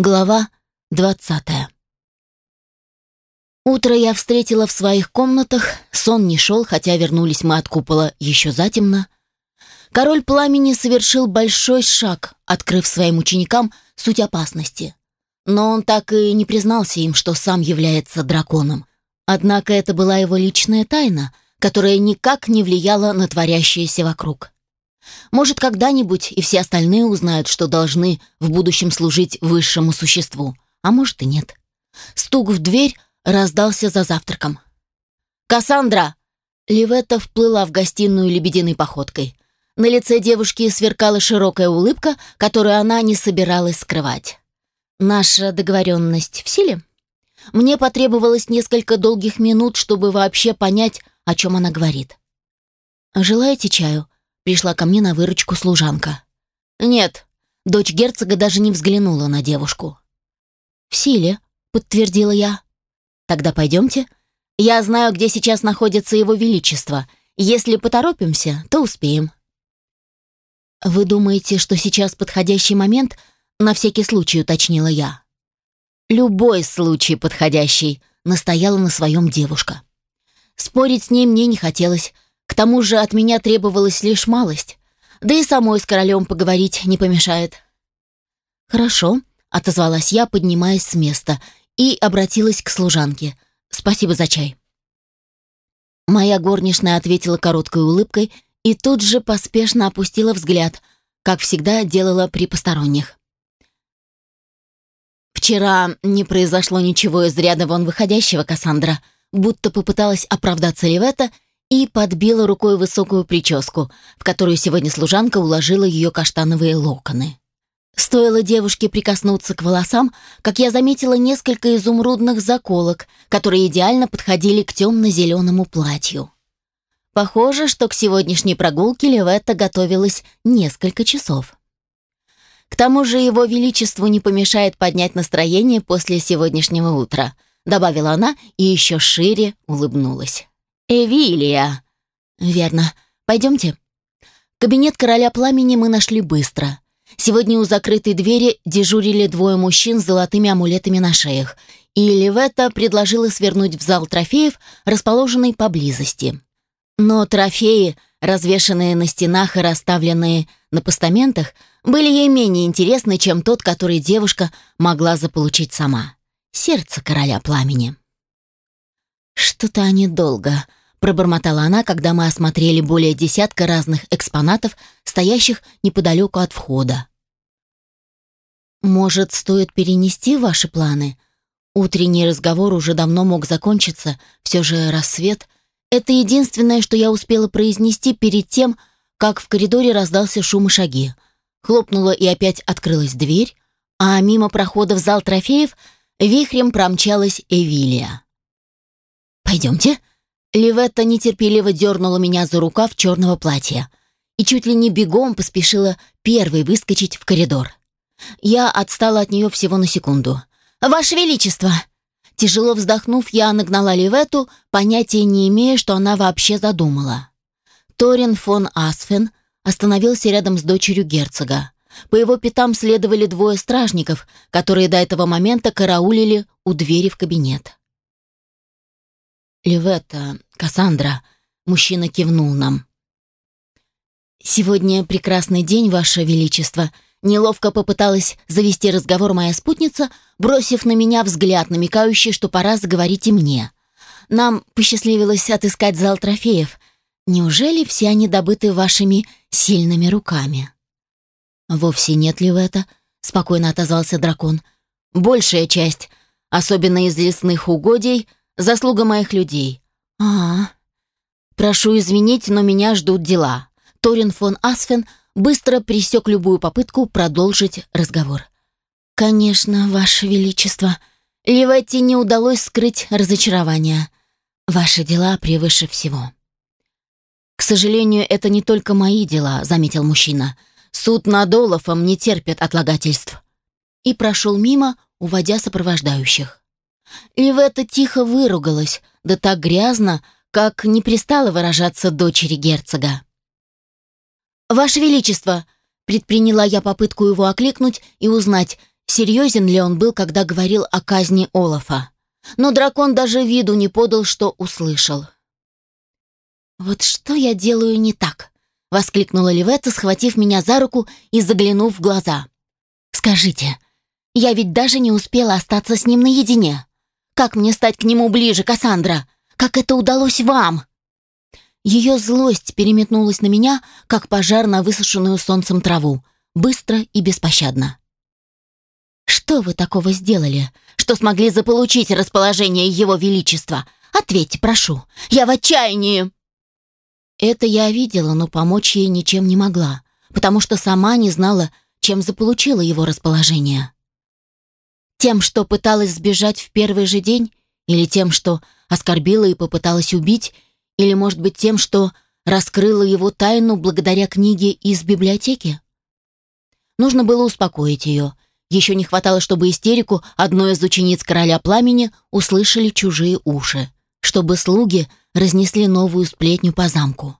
Глава двадцатая. Утро я встретила в своих комнатах, сон не шел, хотя вернулись мы от купола еще затемно. Король пламени совершил большой шаг, открыв своим ученикам суть опасности. Но он так и не признался им, что сам является драконом. Однако это была его личная тайна, которая никак не влияла на творящееся вокруг. Может, когда-нибудь и все остальные узнают, что должны в будущем служить высшему существу, а может и нет. Стук в дверь раздался за завтраком. «Кассандра!» Ливетта вплыла в гостиную лебединой походкой. На лице девушки сверкала широкая улыбка, которую она не собиралась скрывать. «Наша договоренность в силе?» Мне потребовалось несколько долгих минут, чтобы вообще понять, о чем она говорит. «Желаете чаю?» Пришла ко мне на выручку служанка. «Нет», дочь герцога даже не взглянула на девушку. «В силе», — подтвердила я. «Тогда пойдемте. Я знаю, где сейчас находится его величество. Если поторопимся, то успеем». «Вы думаете, что сейчас подходящий момент?» На всякий случай уточнила я. «Любой случай подходящий», — настояла на своем девушка. Спорить с ней мне не хотелось, к тому же от меня требовалась лишь малость. Да и самой с королем поговорить не помешает. «Хорошо», — отозвалась я, поднимаясь с места, и обратилась к служанке. «Спасибо за чай». Моя горничная ответила короткой улыбкой и тут же поспешно опустила взгляд, как всегда делала при посторонних. «Вчера не произошло ничего из ряда вон выходящего, Кассандра», будто попыталась оправдаться Левета и подбила рукой высокую прическу, в которую сегодня служанка уложила ее каштановые локоны. Стоило девушке прикоснуться к волосам, как я заметила несколько изумрудных заколок, которые идеально подходили к темно-зеленому платью. Похоже, что к сегодняшней прогулке Леветта готовилась несколько часов. К тому же его величеству не помешает поднять настроение после сегодняшнего утра, добавила она и еще шире улыбнулась. «Эвилия!» «Верно. Пойдемте». Кабинет короля пламени мы нашли быстро. Сегодня у закрытой двери дежурили двое мужчин с золотыми амулетами на шеях, и Левета предложила свернуть в зал трофеев, расположенный поблизости. Но трофеи, развешанные на стенах и расставленные на постаментах, были ей менее интересны, чем тот, который девушка могла заполучить сама. Сердце короля пламени. «Что-то они долго», пробормотала она, когда мы осмотрели более десятка разных экспонатов, стоящих неподалеку от входа. «Может, стоит перенести ваши планы?» Утренний разговор уже давно мог закончиться, все же рассвет. Это единственное, что я успела произнести перед тем, как в коридоре раздался шум и шаги. Хлопнула и опять открылась дверь, а мимо прохода в зал трофеев вихрем промчалась Эвилия. «Пойдемте», Ливетта нетерпеливо дернула меня за рукав черного платья и чуть ли не бегом поспешила первой выскочить в коридор. Я отстала от нее всего на секунду. «Ваше Величество!» Тяжело вздохнув, я нагнала Ливетту, понятия не имея, что она вообще задумала. Торин фон Асфен остановился рядом с дочерью герцога. По его пятам следовали двое стражников, которые до этого момента караулили у двери в кабинет. «Ливетта, Кассандра», — мужчина кивнул нам. «Сегодня прекрасный день, Ваше Величество», — неловко попыталась завести разговор моя спутница, бросив на меня взгляд, намекающий, что пора заговорить и мне. «Нам посчастливилось отыскать зал трофеев. Неужели все они добыты вашими сильными руками?» «Вовсе нет ли в это?» — спокойно отозвался дракон. «Большая часть, особенно из лесных угодий, Заслуга моих людей. А, прошу извинить, но меня ждут дела. Торин фон Асфен быстро пресек любую попытку продолжить разговор. Конечно, ваше величество, Ливетти не удалось скрыть разочарование. Ваши дела превыше всего. К сожалению, это не только мои дела, заметил мужчина. Суд над Олафом не терпит отлагательств. И прошел мимо, уводя сопровождающих. Ливетта тихо выругалась, да так грязно, как не пристало выражаться дочери герцога. «Ваше Величество!» — предприняла я попытку его окликнуть и узнать, серьезен ли он был, когда говорил о казни Олафа. Но дракон даже виду не подал, что услышал. «Вот что я делаю не так?» — воскликнула Ливетта, схватив меня за руку и заглянув в глаза. «Скажите, я ведь даже не успела остаться с ним наедине. Как мне стать к нему ближе, Кассандра? Как это удалось вам?» Ее злость переметнулась на меня, как пожар на высушенную солнцем траву, быстро и беспощадно. «Что вы такого сделали, что смогли заполучить расположение Его Величества? Ответьте, прошу, я в отчаянии!» Это я видела, но помочь ей ничем не могла, потому что сама не знала, чем заполучила его расположение. Тем, что пыталась сбежать в первый же день, или тем, что оскорбила и попыталась убить, или, может быть, тем, что раскрыла его тайну благодаря книге из библиотеки? Нужно было успокоить ее. Еще не хватало, чтобы истерику одной из учениц короля пламени услышали чужие уши, чтобы слуги разнесли новую сплетню по замку.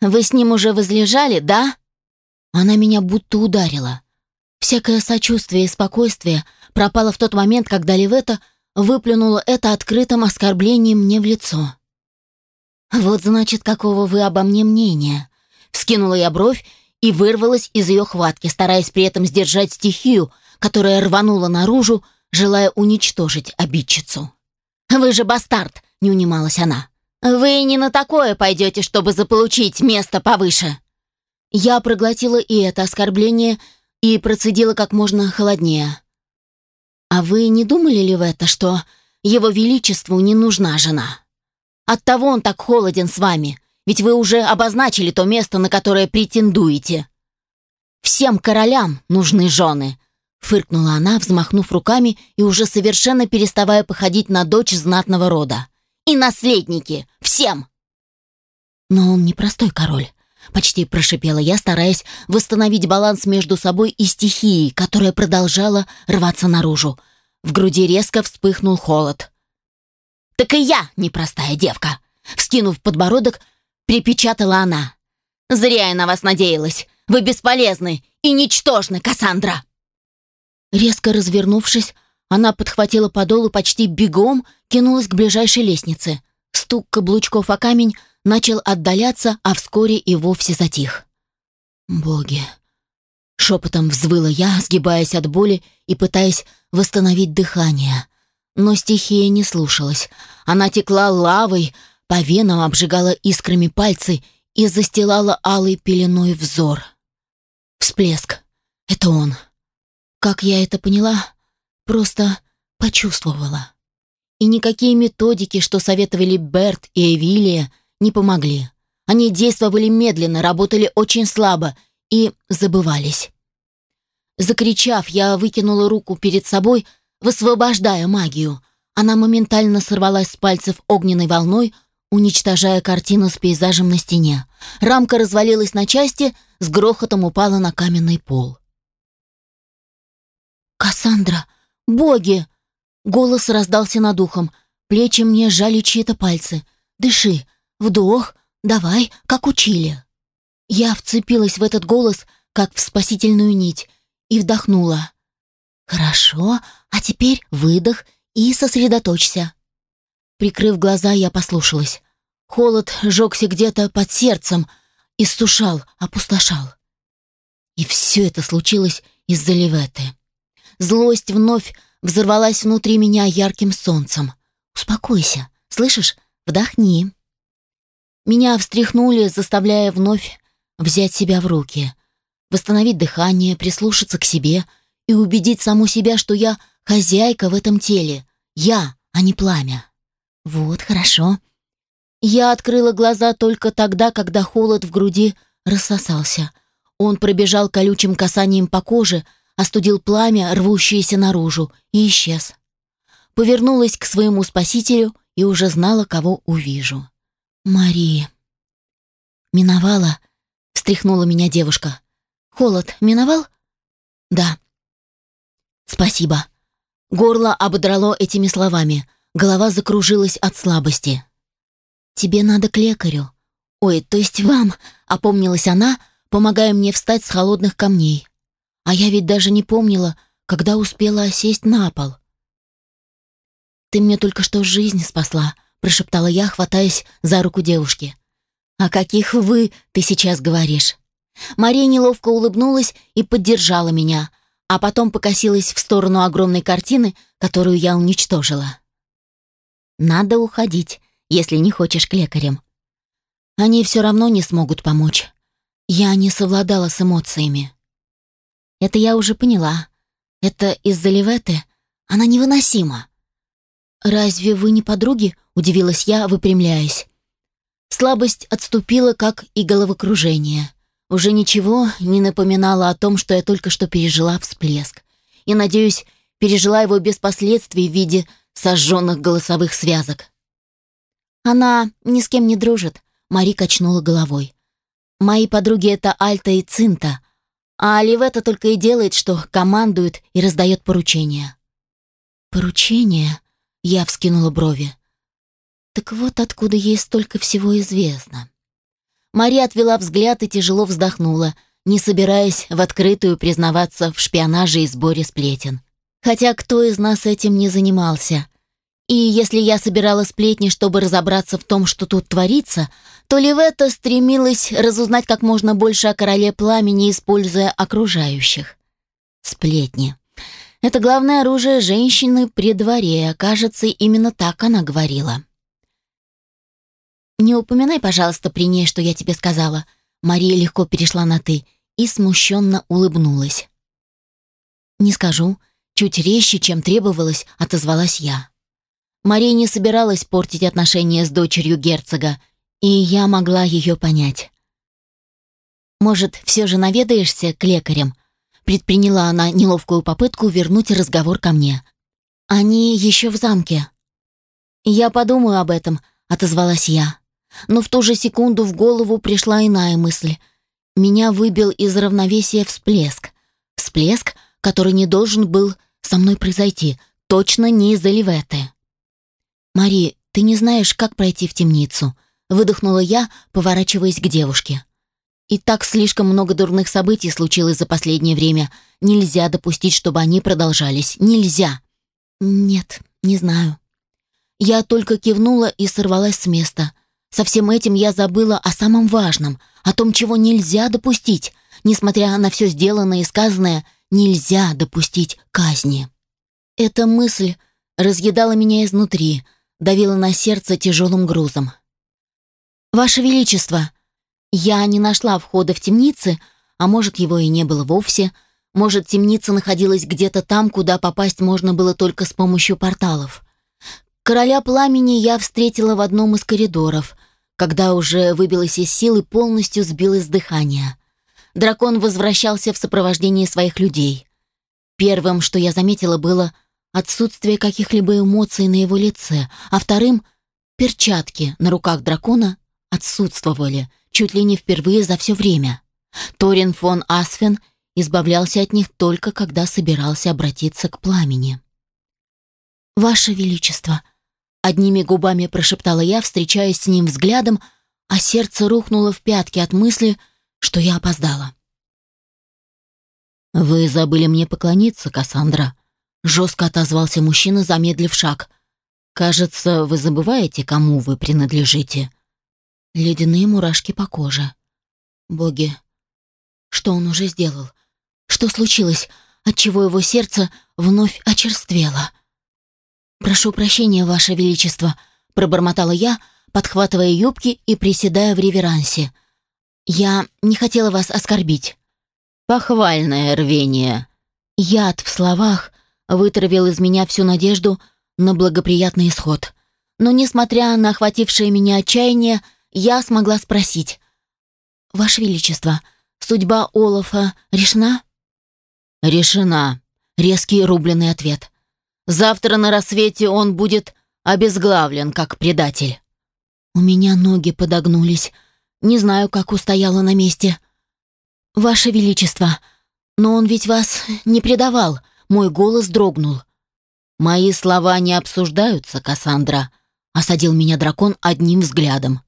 «Вы с ним уже возлежали, да?» Она меня будто ударила. Всякое сочувствие и спокойствие пропало в тот момент, когда Ливета выплюнула это открытым оскорблением мне в лицо. «Вот, значит, какого вы обо мне мнения?» Вскинула я бровь и вырвалась из ее хватки, стараясь при этом сдержать стихию, которая рванула наружу, желая уничтожить обидчицу. «Вы же бастард!» — не унималась она. «Вы не на такое пойдете, чтобы заполучить место повыше!» Я проглотила и это оскорбление и процедила как можно холоднее. «А вы не думали ли в это, что его величеству не нужна жена?» Оттого он так холоден с вами, ведь вы уже обозначили то место, на которое претендуете. Всем королям нужны жены, фыркнула она, взмахнув руками и уже совершенно переставая походить на дочь знатного рода. И наследники, всем. Но он не простой король, почти прошипела я, стараясь восстановить баланс между собой и стихией, которая продолжала рваться наружу. В груди резко вспыхнул холод. «Так и я непростая девка!» Вскинув подбородок, припечатала она. «Зря я на вас надеялась. Вы бесполезны и ничтожны, Кассандра!» Резко развернувшись, она подхватила подол и почти бегом кинулась к ближайшей лестнице. Стук каблучков о камень начал отдаляться, а вскоре и вовсе затих. «Боги!» Шепотом взвыла я, сгибаясь от боли и пытаясь восстановить дыхание. Но стихия не слушалась. Она текла лавой, по венам обжигала искрами пальцы и застилала алой пеленой взор. Всплеск. Это он. Как я это поняла? Просто почувствовала. И никакие методики, что советовали Берт и Эвилия, не помогли. Они действовали медленно, работали очень слабо и забывались. Закричав, я выкинула руку перед собой, высвобождая магию. Она моментально сорвалась с пальцев огненной волной, уничтожая картину с пейзажем на стене. Рамка развалилась на части, с грохотом упала на каменный пол. «Кассандра! Боги!» Голос раздался над ухом. Плечи мне сжали чьи-то пальцы. «Дыши! Вдох! Давай, как учили!» Я вцепилась в этот голос, как в спасительную нить, и вдохнула. «Хорошо, а теперь выдох и сосредоточься». Прикрыв глаза, я послушалась. Холод жёгся где-то под сердцем, иссушал, опустошал. И все это случилось из-за Леветы. Злость вновь взорвалась внутри меня ярким солнцем. «Успокойся, слышишь? Вдохни». Меня встряхнули, заставляя вновь взять себя в руки, восстановить дыхание, прислушаться к себе — и убедить саму себя, что я хозяйка в этом теле. Я, а не пламя. Вот, хорошо. Я открыла глаза только тогда, когда холод в груди рассосался. Он пробежал колючим касанием по коже, остудил пламя, рвущееся наружу, и исчез. Повернулась к своему спасителю и уже знала, кого увижу. Мария. «Миновала?» — встряхнула меня девушка. «Холод миновал?» «Да». «Спасибо». Горло ободрало этими словами. Голова закружилась от слабости. «Тебе надо к лекарю». «Ой, то есть вам», — опомнилась она, помогая мне встать с холодных камней. А я ведь даже не помнила, когда успела осесть на пол. «Ты мне только что жизнь спасла», — прошептала я, хватаясь за руку девушки. «О каких «вы» ты сейчас говоришь?» Мария неловко улыбнулась и поддержала меня, а потом покосилась в сторону огромной картины, которую я уничтожила. «Надо уходить, если не хочешь к лекарям. Они все равно не смогут помочь. Я не совладала с эмоциями». «Это я уже поняла. Это из-за Леветы? Она невыносима». «Разве вы не подруги?» — удивилась я, выпрямляясь. Слабость отступила, как и головокружение. Уже ничего не напоминало о том, что я только что пережила всплеск. И, надеюсь, пережила его без последствий в виде сожженных голосовых связок. «Она ни с кем не дружит», — Мари качнула головой. «Мои подруги — это Альта и Цинта, а Оливета только и делает, что командует и раздает поручения». «Поручения?» — я вскинула брови. «Так вот откуда ей столько всего известно». Мария отвела взгляд и тяжело вздохнула, не собираясь в открытую признаваться в шпионаже и сборе сплетен. Хотя кто из нас этим не занимался? И если я собирала сплетни, чтобы разобраться в том, что тут творится, то Ливетта стремилась разузнать как можно больше о короле пламени, используя окружающих. Сплетни. Это главное оружие женщины при дворе, кажется, именно так она говорила. «Не упоминай, пожалуйста, при ней, что я тебе сказала». Мария легко перешла на «ты» и смущенно улыбнулась. «Не скажу». Чуть резче, чем требовалось, отозвалась я. Мария не собиралась портить отношения с дочерью герцога, и я могла ее понять. «Может, все же наведаешься к лекарям?» Предприняла она неловкую попытку вернуть разговор ко мне. «Они еще в замке». «Я подумаю об этом», — отозвалась я. Но в ту же секунду в голову пришла иная мысль. Меня выбил из равновесия всплеск. Всплеск, который не должен был со мной произойти, точно не из-за Ливеты. «Мари, ты не знаешь, как пройти в темницу», — выдохнула я, поворачиваясь к девушке. «И так слишком много дурных событий случилось за последнее время. Нельзя допустить, чтобы они продолжались. Нельзя!» «Нет, не знаю». Я только кивнула и сорвалась с места. Со всем этим я забыла о самом важном, о том, чего нельзя допустить. Несмотря на все сделанное и сказанное, нельзя допустить казни. Эта мысль разъедала меня изнутри, давила на сердце тяжелым грузом. «Ваше Величество!» Я не нашла входа в темницы, а может, его и не было вовсе. Может, темница находилась где-то там, куда попасть можно было только с помощью порталов. Короля пламени я встретила в одном из коридоров, когда уже выбилась из сил и полностью сбилась с дыхания. Дракон возвращался в сопровождении своих людей. Первым, что я заметила, было отсутствие каких-либо эмоций на его лице, а вторым — перчатки на руках дракона отсутствовали, чуть ли не впервые за все время. Торин фон Асфен избавлялся от них только когда собирался обратиться к пламени. «Ваше Величество!» Одними губами прошептала я, встречаясь с ним взглядом, а сердце рухнуло в пятки от мысли, что я опоздала. «Вы забыли мне поклониться, Кассандра», — жестко отозвался мужчина, замедлив шаг. «Кажется, вы забываете, кому вы принадлежите». Ледяные мурашки по коже. «Боги, что он уже сделал? Что случилось? Отчего его сердце вновь очерствело?» «Прошу прощения, Ваше Величество», — пробормотала я, подхватывая юбки и приседая в реверансе. «Я не хотела вас оскорбить». «Похвальное рвение». Яд в словах вытравил из меня всю надежду на благоприятный исход. Но, несмотря на охватившее меня отчаяние, я смогла спросить. «Ваше Величество, судьба Олафа решена?» «Решена», — резкий рубленый ответ. Завтра на рассвете он будет обезглавлен, как предатель. У меня ноги подогнулись. Не знаю, как устояла на месте. Ваше Величество, но он ведь вас не предавал. Мой голос дрогнул. Мои слова не обсуждаются, Кассандра. Осадил меня дракон одним взглядом.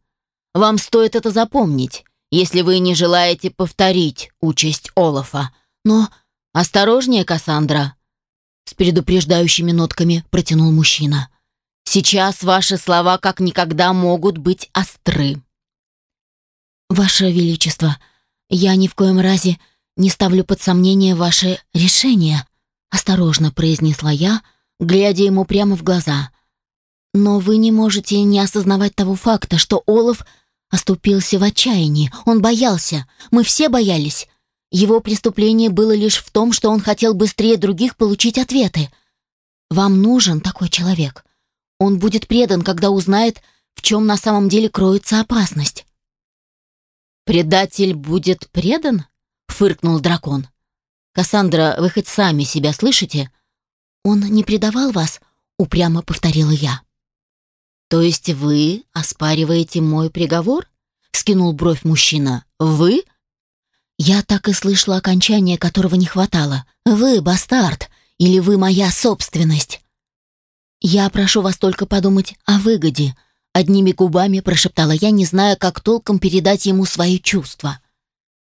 Вам стоит это запомнить, если вы не желаете повторить участь Олафа. Но осторожнее, Кассандра. с предупреждающими нотками протянул мужчина. Сейчас ваши слова как никогда могут быть остры. Ваше величество, я ни в коем разе не ставлю под сомнение ваше решение, осторожно произнесла я, глядя ему прямо в глаза. Но вы не можете не осознавать того факта, что Олаф оступился в отчаянии. Он боялся. Мы все боялись. Его преступление было лишь в том, что он хотел быстрее других получить ответы. Вам нужен такой человек. Он будет предан, когда узнает, в чем на самом деле кроется опасность. «Предатель будет предан?» — фыркнул дракон. «Кассандра, вы хоть сами себя слышите?» «Он не предавал вас?» — упрямо повторила я. «То есть вы оспариваете мой приговор?» — скинул бровь мужчина. «Вы?» Я так и слышала окончание, которого не хватало. «Вы, бастард, или вы моя собственность?» «Я прошу вас только подумать о выгоде», — одними губами прошептала я, не зная, как толком передать ему свои чувства.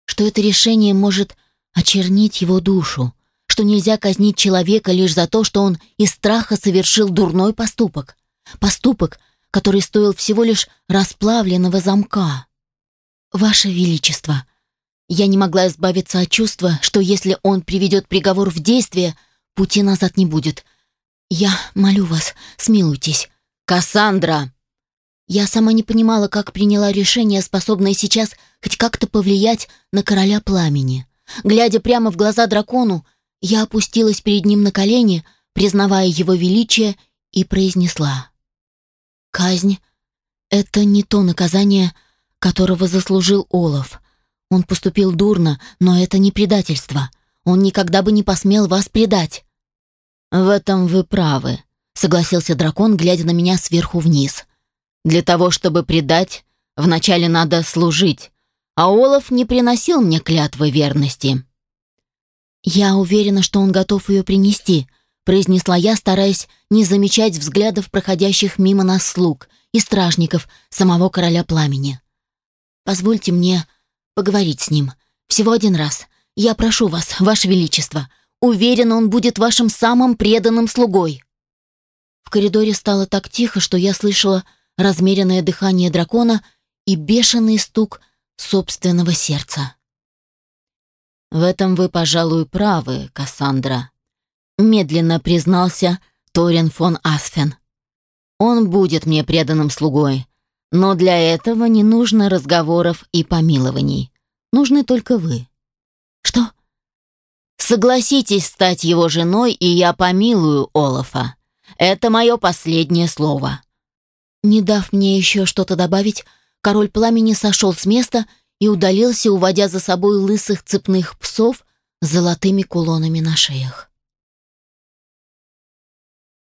Что это решение может очернить его душу, что нельзя казнить человека лишь за то, что он из страха совершил дурной поступок. Поступок, который стоил всего лишь расплавленного замка. «Ваше Величество!» Я не могла избавиться от чувства, что если он приведет приговор в действие, пути назад не будет. Я молю вас, смилуйтесь. «Кассандра!» Я сама не понимала, как приняла решение, способное сейчас хоть как-то повлиять на короля пламени. Глядя прямо в глаза дракону, я опустилась перед ним на колени, признавая его величие, и произнесла. Казнь — это не то наказание, которого заслужил Олаф. Он поступил дурно, но это не предательство. Он никогда бы не посмел вас предать. В этом вы правы, согласился дракон, глядя на меня сверху вниз. Для того, чтобы предать, вначале надо служить, а Олаф не приносил мне клятвы верности. Я уверена, что он готов ее принести, произнесла я, стараясь не замечать взглядов проходящих мимо нас слуг и стражников самого короля пламени. Позвольте мне поговорить с ним. Всего один раз. Я прошу вас, ваше величество. Уверена, он будет вашим самым преданным слугой. В коридоре стало так тихо, что я слышала размеренное дыхание дракона и бешеный стук собственного сердца. В этом вы, пожалуй, правы, Кассандра, медленно признался Торин фон Асфен. Он будет мне преданным слугой, но для этого не нужно разговоров и помилований. Нужны только вы. Что? Согласитесь стать его женой, и я помилую Олафа. Это мое последнее слово. Не дав мне еще что-то добавить, король пламени сошел с места и удалился, уводя за собой лысых цепных псов с золотыми кулонами на шеях.